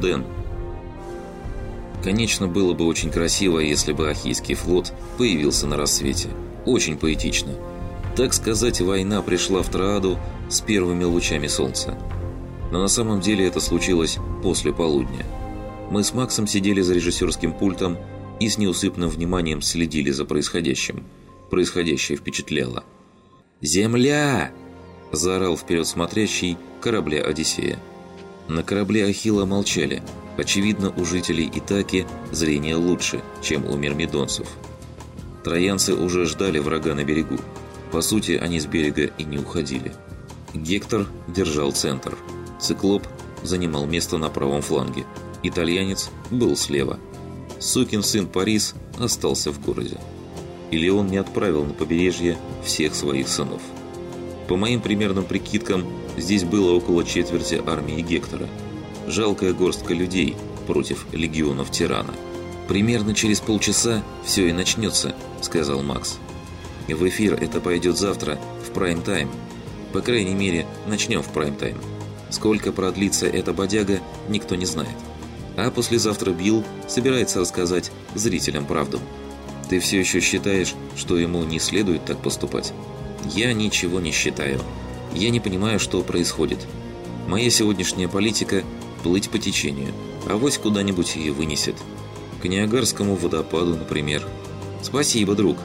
Дэн. Конечно, было бы очень красиво, если бы Ахийский флот появился на рассвете. Очень поэтично. Так сказать, война пришла в Трааду с первыми лучами солнца. Но на самом деле это случилось после полудня. Мы с Максом сидели за режиссерским пультом и с неусыпным вниманием следили за происходящим. Происходящее впечатляло. «Земля!» – заорал вперед смотрящий корабля «Одиссея». На корабле Ахилла молчали. Очевидно, у жителей Итаки зрение лучше, чем у мирмидонцев. Троянцы уже ждали врага на берегу. По сути, они с берега и не уходили. Гектор держал центр. Циклоп занимал место на правом фланге. Итальянец был слева. Сукин сын Парис остался в городе. Или он не отправил на побережье всех своих сынов. По моим примерным прикидкам, здесь было около четверти армии Гектора. Жалкая горстка людей против легионов тирана. «Примерно через полчаса все и начнется», — сказал Макс. «В эфир это пойдет завтра, в прайм-тайм. По крайней мере, начнем в прайм-тайм. Сколько продлится эта бодяга, никто не знает. А послезавтра Билл собирается рассказать зрителям правду. Ты все еще считаешь, что ему не следует так поступать? Я ничего не считаю. Я не понимаю, что происходит. Моя сегодняшняя политика – плыть по течению, а вось куда-нибудь и вынесет. К Ниагарскому водопаду, например. Спасибо, друг.